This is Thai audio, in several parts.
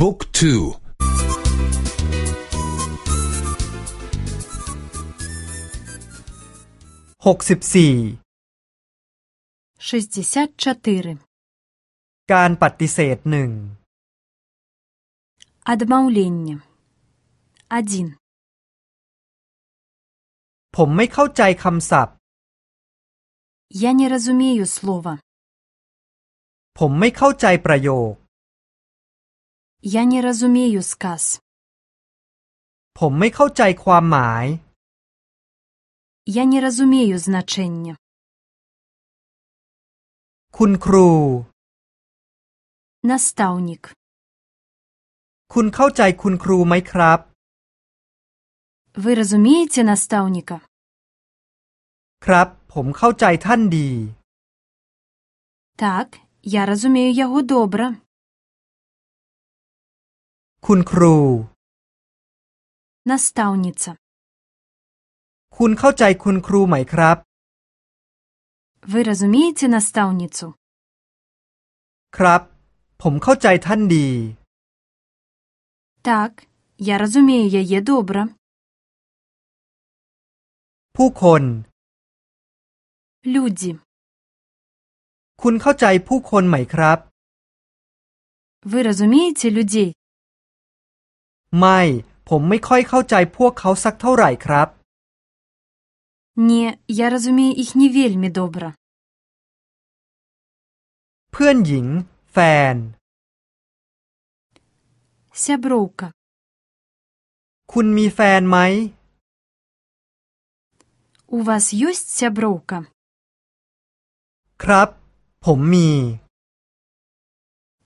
บุ๊กทูหกสิบสี่ การปฏิเสธหนึ่ง Адмаўленне. Адзін. ผมไม่เข้าใจคำศัพท์ Я не разумею слова. ผมไม่เข้าใจประโยค Я не разумею сказ. ผมไม่เข้าใจความหมาย Я не разумею значэння. คุณครู Настаўнік. คุณเข้าใจคุณครูไหมครับ Вы разумееце настаўніка? ครับ ผมเข้าใจท่านดี Так, я разумею яго добра. คุณครู Настаўніца. คุณเข้าใจคุณครูไหมครับ Вы разумееце настаўніцу? ครับ ผมเข้าใจท่านดี Так, я разумею яе добра. ผู้คน Людзі. คุณเข้าใจผู้คนไหมครับ Вы разумееце людзей? ไม่ ผมไม่ค่อยเข้าใจพวกเขาสักเท่าไหร่ครับ Не, я разумею іх не вельмі добра. เพื่อนหญิง แฟน Сяброўка. คุณมีแฟนไหม У вас ёсць сяброўка? ครับ ผมมี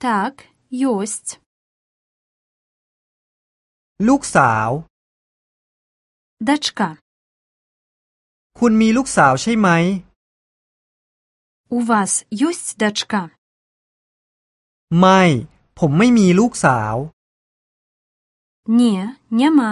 Так, ёсць. ลูกสาว Дачка. คุณมีลูกสาวใช่ไหม У вас ёсць дачка? ไม่ ผมไม่มีลูกสาว Не, няма.